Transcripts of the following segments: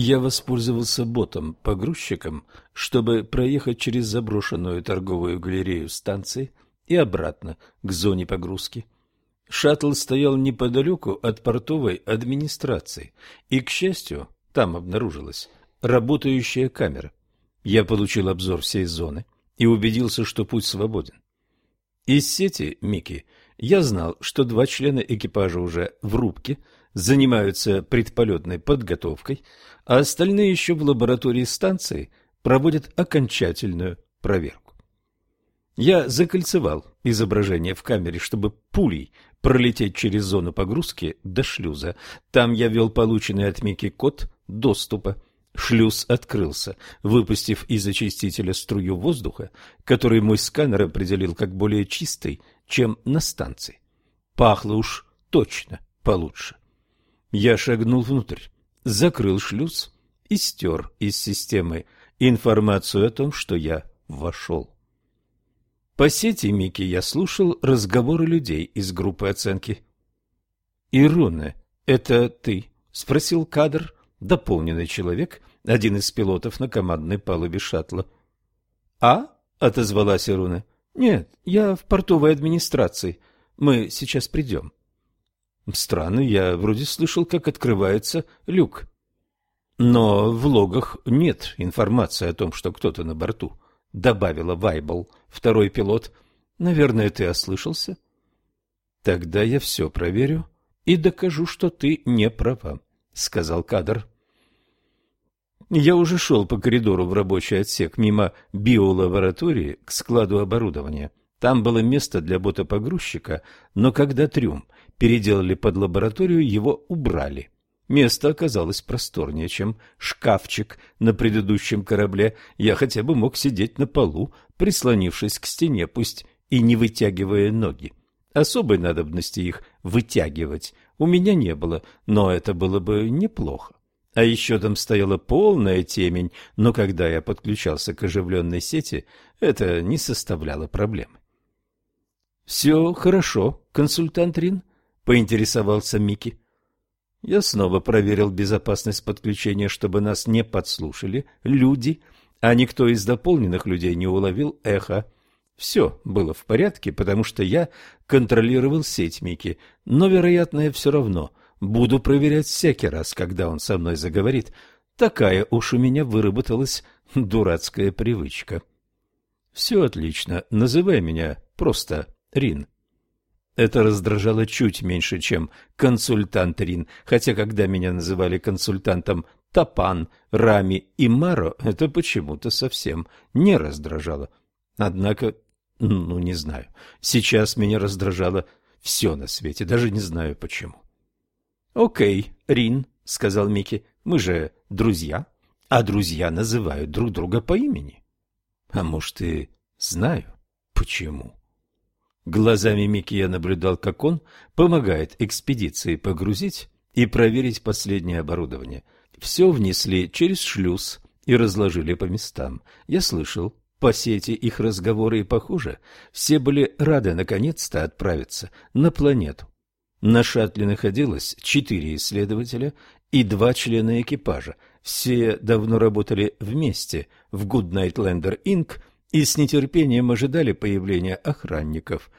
Я воспользовался ботом-погрузчиком, чтобы проехать через заброшенную торговую галерею станции и обратно к зоне погрузки. Шаттл стоял неподалеку от портовой администрации, и, к счастью, там обнаружилась работающая камера. Я получил обзор всей зоны и убедился, что путь свободен. Из сети Мики я знал, что два члена экипажа уже в рубке занимаются предполетной подготовкой, а остальные еще в лаборатории станции проводят окончательную проверку. Я закольцевал изображение в камере, чтобы пулей пролететь через зону погрузки до шлюза. Там я ввел полученный от Мики код доступа. Шлюз открылся, выпустив из очистителя струю воздуха, который мой сканер определил как более чистый, чем на станции. Пахло уж точно получше. Я шагнул внутрь закрыл шлюз и стер из системы информацию о том, что я вошел. По сети Мики я слушал разговоры людей из группы оценки. «Ируна, это ты?» — спросил кадр, дополненный человек, один из пилотов на командной палубе шаттла. «А?» — отозвалась Ируна. «Нет, я в портовой администрации. Мы сейчас придем». Странно, я вроде слышал, как открывается люк. Но в логах нет информации о том, что кто-то на борту, — добавила Вайбл, второй пилот. Наверное, ты ослышался? Тогда я все проверю и докажу, что ты не права, — сказал кадр. Я уже шел по коридору в рабочий отсек мимо биолаборатории к складу оборудования. Там было место для бота-погрузчика, но когда трюм переделали под лабораторию, его убрали. Место оказалось просторнее, чем шкафчик на предыдущем корабле. Я хотя бы мог сидеть на полу, прислонившись к стене, пусть и не вытягивая ноги. Особой надобности их вытягивать у меня не было, но это было бы неплохо. А еще там стояла полная темень, но когда я подключался к оживленной сети, это не составляло проблемы. «Все хорошо, консультант Рин?» Поинтересовался Микки. Я снова проверил безопасность подключения, чтобы нас не подслушали люди, а никто из дополненных людей не уловил эхо. Все было в порядке, потому что я контролировал сеть Микки, но, вероятно, я все равно буду проверять всякий раз, когда он со мной заговорит. Такая уж у меня выработалась дурацкая привычка. Все отлично, называй меня просто Рин. Это раздражало чуть меньше, чем консультант Рин, хотя когда меня называли консультантом Тапан, Рами и Маро, это почему-то совсем не раздражало. Однако, ну, не знаю, сейчас меня раздражало все на свете, даже не знаю почему. «Окей, Рин», — сказал Микки, — «мы же друзья, а друзья называют друг друга по имени». А может, и знаю, почему. Глазами Микки я наблюдал, как он помогает экспедиции погрузить и проверить последнее оборудование. Все внесли через шлюз и разложили по местам. Я слышал по сети их разговоры и, похоже, все были рады наконец-то отправиться на планету. На шаттле находилось четыре исследователя и два члена экипажа. Все давно работали вместе в Goodnight Lander Inc и с нетерпением ожидали появления охранников.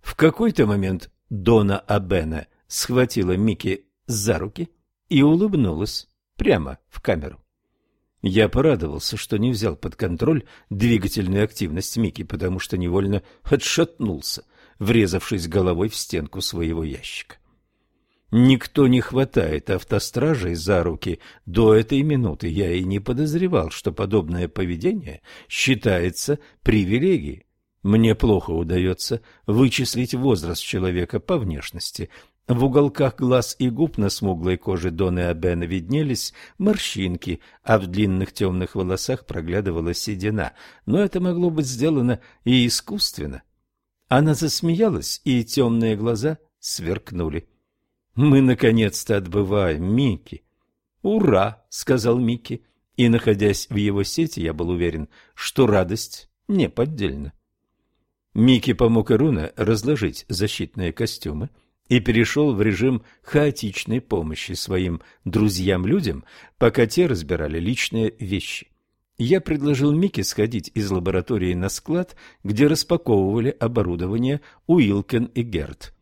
В какой-то момент Дона Абена схватила Микки за руки и улыбнулась прямо в камеру. Я порадовался, что не взял под контроль двигательную активность Микки, потому что невольно отшатнулся, врезавшись головой в стенку своего ящика. Никто не хватает автостражей за руки. До этой минуты я и не подозревал, что подобное поведение считается привилегией. Мне плохо удается вычислить возраст человека по внешности. В уголках глаз и губ на смуглой коже Доны Абена виднелись морщинки, а в длинных темных волосах проглядывала седина. Но это могло быть сделано и искусственно. Она засмеялась, и темные глаза сверкнули. Мы наконец-то отбываем, Микки. Ура, сказал Микки, и находясь в его сети, я был уверен, что радость неподдельна. Микки помог Ируна разложить защитные костюмы, и перешел в режим хаотичной помощи своим друзьям-людям, пока те разбирали личные вещи. Я предложил Мике сходить из лаборатории на склад, где распаковывали оборудование Уилкен и Герт.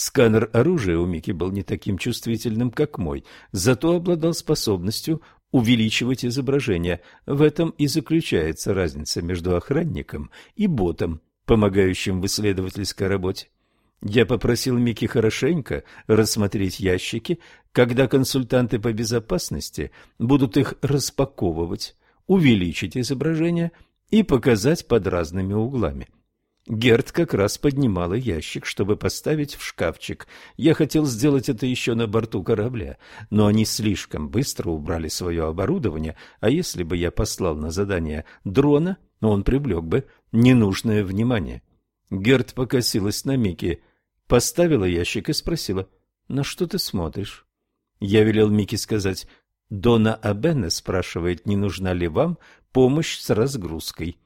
Сканер оружия у Мики был не таким чувствительным, как мой, зато обладал способностью увеличивать изображение. В этом и заключается разница между охранником и ботом, помогающим в исследовательской работе. Я попросил Мики хорошенько рассмотреть ящики, когда консультанты по безопасности будут их распаковывать увеличить изображение и показать под разными углами. Герт как раз поднимала ящик, чтобы поставить в шкафчик. Я хотел сделать это еще на борту корабля, но они слишком быстро убрали свое оборудование, а если бы я послал на задание дрона, он привлек бы ненужное внимание. Герт покосилась на Микки, поставила ящик и спросила, «На что ты смотришь?» Я велел Микки сказать Дона Абене спрашивает, не нужна ли вам помощь с разгрузкой.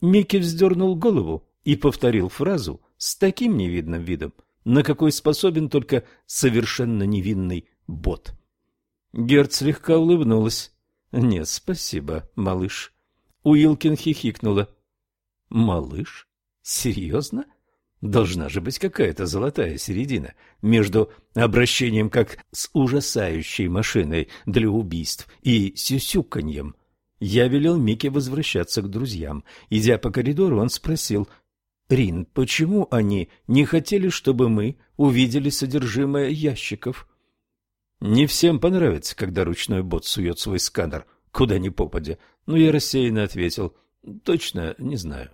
Микки вздернул голову и повторил фразу с таким невидным видом, на какой способен только совершенно невинный бот. Герд слегка улыбнулась. «Нет, спасибо, малыш». Уилкин хихикнула. «Малыш? Серьезно?» Должна же быть какая-то золотая середина между обращением как с ужасающей машиной для убийств и сюсюканьем. Я велел Мике возвращаться к друзьям. Идя по коридору, он спросил, «Рин, почему они не хотели, чтобы мы увидели содержимое ящиков?» Не всем понравится, когда ручной бот сует свой сканер, куда ни попадя, но я рассеянно ответил, «Точно не знаю».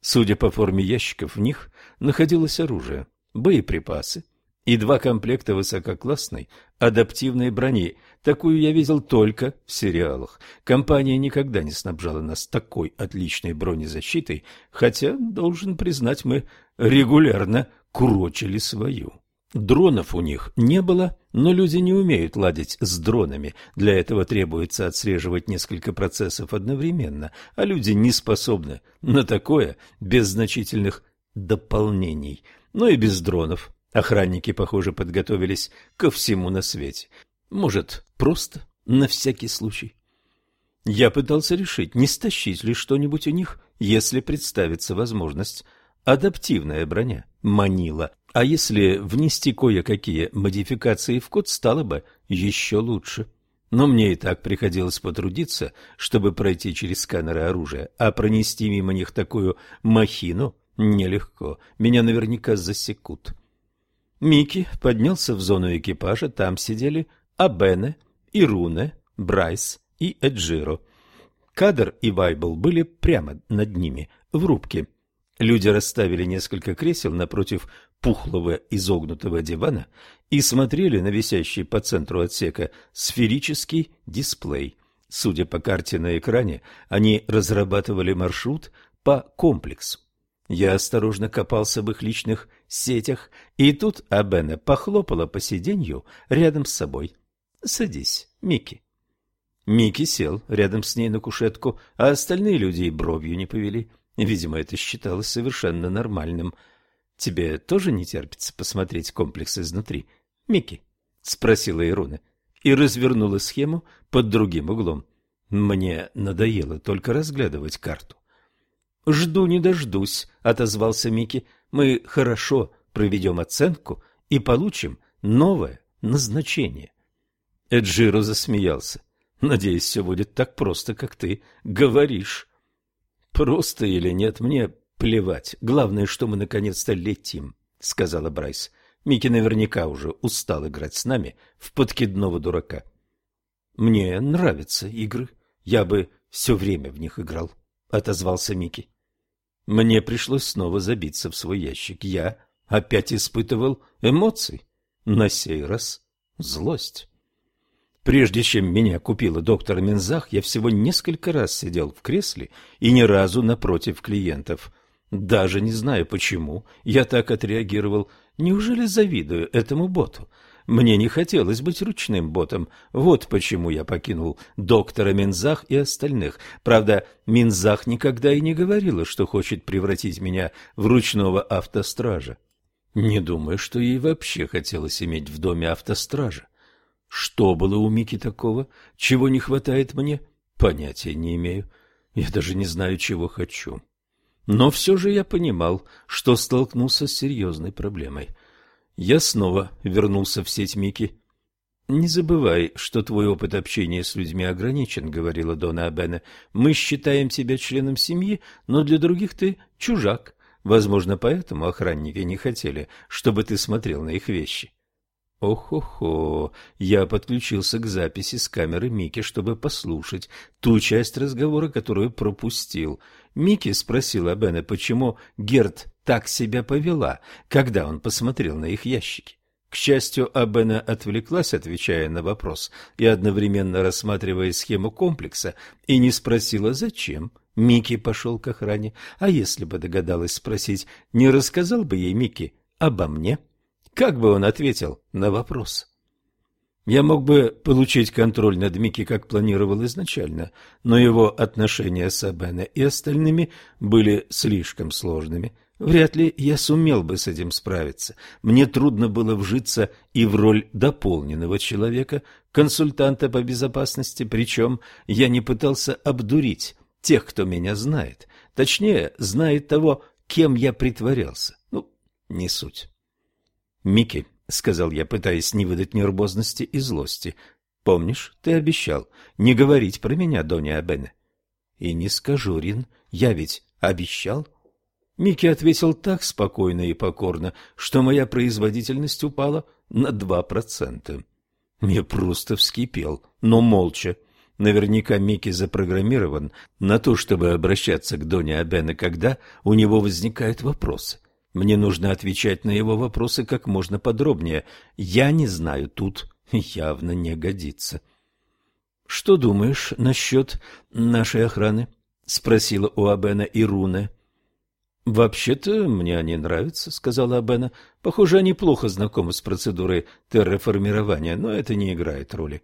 Судя по форме ящиков, в них находилось оружие, боеприпасы и два комплекта высококлассной адаптивной брони. Такую я видел только в сериалах. Компания никогда не снабжала нас такой отличной бронезащитой, хотя, должен признать, мы регулярно курочили свою. Дронов у них не было, но люди не умеют ладить с дронами. Для этого требуется отслеживать несколько процессов одновременно, а люди не способны на такое без значительных дополнений. Но и без дронов. Охранники, похоже, подготовились ко всему на свете. Может, просто на всякий случай. Я пытался решить, не стащить ли что-нибудь у них, если представится возможность. Адаптивная броня манила а если внести кое-какие модификации в код, стало бы еще лучше. Но мне и так приходилось потрудиться, чтобы пройти через сканеры оружия, а пронести мимо них такую махину нелегко. Меня наверняка засекут. Микки поднялся в зону экипажа, там сидели Абене, Ируне, Брайс и Эджиро. Кадр и Вайбл были прямо над ними, в рубке. Люди расставили несколько кресел напротив пухлого изогнутого дивана и смотрели на висящий по центру отсека сферический дисплей. Судя по карте на экране, они разрабатывали маршрут по комплексу. Я осторожно копался в их личных сетях, и тут Абена похлопала по сиденью рядом с собой. «Садись, Микки». Микки сел рядом с ней на кушетку, а остальные люди и бровью не повели. Видимо, это считалось совершенно нормальным – Тебе тоже не терпится посмотреть комплекс изнутри, Микки? спросила Ируна и развернула схему под другим углом. Мне надоело только разглядывать карту. Жду не дождусь, отозвался Микки. Мы хорошо проведем оценку и получим новое назначение. Эджиро засмеялся. Надеюсь, все будет так просто, как ты говоришь. Просто или нет, мне Плевать. Главное, что мы наконец-то летим, сказала Брайс. Микки наверняка уже устал играть с нами в подкидного дурака. Мне нравятся игры. Я бы все время в них играл, отозвался Микки. Мне пришлось снова забиться в свой ящик. Я опять испытывал эмоции. На сей раз злость. Прежде чем меня купила доктор Минзах, я всего несколько раз сидел в кресле и ни разу напротив клиентов – даже не знаю почему я так отреагировал. Неужели завидую этому боту? Мне не хотелось быть ручным ботом. Вот почему я покинул доктора Минзах и остальных. Правда, Минзах никогда и не говорила, что хочет превратить меня в ручного автостража. Не думаю, что ей вообще хотелось иметь в доме автостража. Что было у Мики такого, чего не хватает мне? Понятия не имею. Я даже не знаю, чего хочу. Но все же я понимал, что столкнулся с серьезной проблемой. Я снова вернулся в сеть Мики. «Не забывай, что твой опыт общения с людьми ограничен», — говорила Дона Абена. «Мы считаем тебя членом семьи, но для других ты чужак. Возможно, поэтому охранники не хотели, чтобы ты смотрел на их вещи». Ох-хо-хо, я подключился к записи с камеры Мики, чтобы послушать ту часть разговора, которую пропустил. Мики спросила Бена, почему Герт так себя повела, когда он посмотрел на их ящики. К счастью, Абена отвлеклась, отвечая на вопрос и одновременно рассматривая схему комплекса, и не спросила, зачем. Микки пошел к охране, а если бы догадалась спросить, не рассказал бы ей Микки обо мне? Как бы он ответил на вопрос? Я мог бы получить контроль над Микки, как планировал изначально, но его отношения с Абене и остальными были слишком сложными – Вряд ли я сумел бы с этим справиться. Мне трудно было вжиться и в роль дополненного человека, консультанта по безопасности, причем я не пытался обдурить тех, кто меня знает. Точнее, знает того, кем я притворялся. Ну, не суть. «Микки», — сказал я, пытаясь не выдать нервозности и злости, — «помнишь, ты обещал не говорить про меня, Доня Абене?» «И не скажу, Рин, я ведь обещал». Микки ответил так спокойно и покорно, что моя производительность упала на два процента. Я просто вскипел, но молча. Наверняка Микки запрограммирован на то, чтобы обращаться к Доне Абене, когда у него возникают вопросы. Мне нужно отвечать на его вопросы как можно подробнее. Я не знаю, тут явно не годится. — Что думаешь насчет нашей охраны? — спросила у Абена Ируна. «Вообще-то мне они нравятся», — сказала Абена. «Похоже, они плохо знакомы с процедурой терраформирования, но это не играет роли».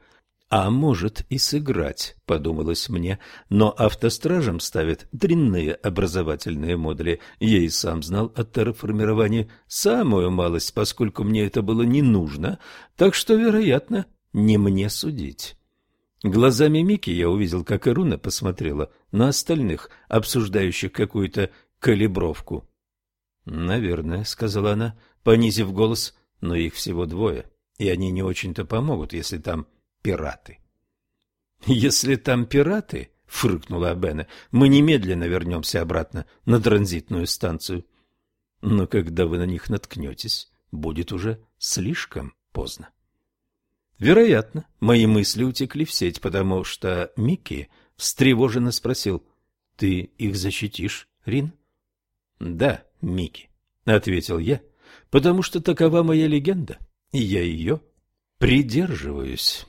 «А может и сыграть», — подумалось мне, но автостражам ставят дрянные образовательные модули. Я и сам знал о терраформировании самую малость, поскольку мне это было не нужно, так что, вероятно, не мне судить. Глазами Мики я увидел, как Ируна посмотрела на остальных, обсуждающих какую-то калибровку. «Наверное», — сказала она, понизив голос, — «но их всего двое, и они не очень-то помогут, если там пираты». «Если там пираты», — фыркнула Абена, — «мы немедленно вернемся обратно на транзитную станцию». «Но когда вы на них наткнетесь, будет уже слишком поздно». Вероятно, мои мысли утекли в сеть, потому что Микки встревоженно спросил, «Ты их защитишь, Рин?» Да, Микки, ответил я, потому что такова моя легенда, и я ее придерживаюсь.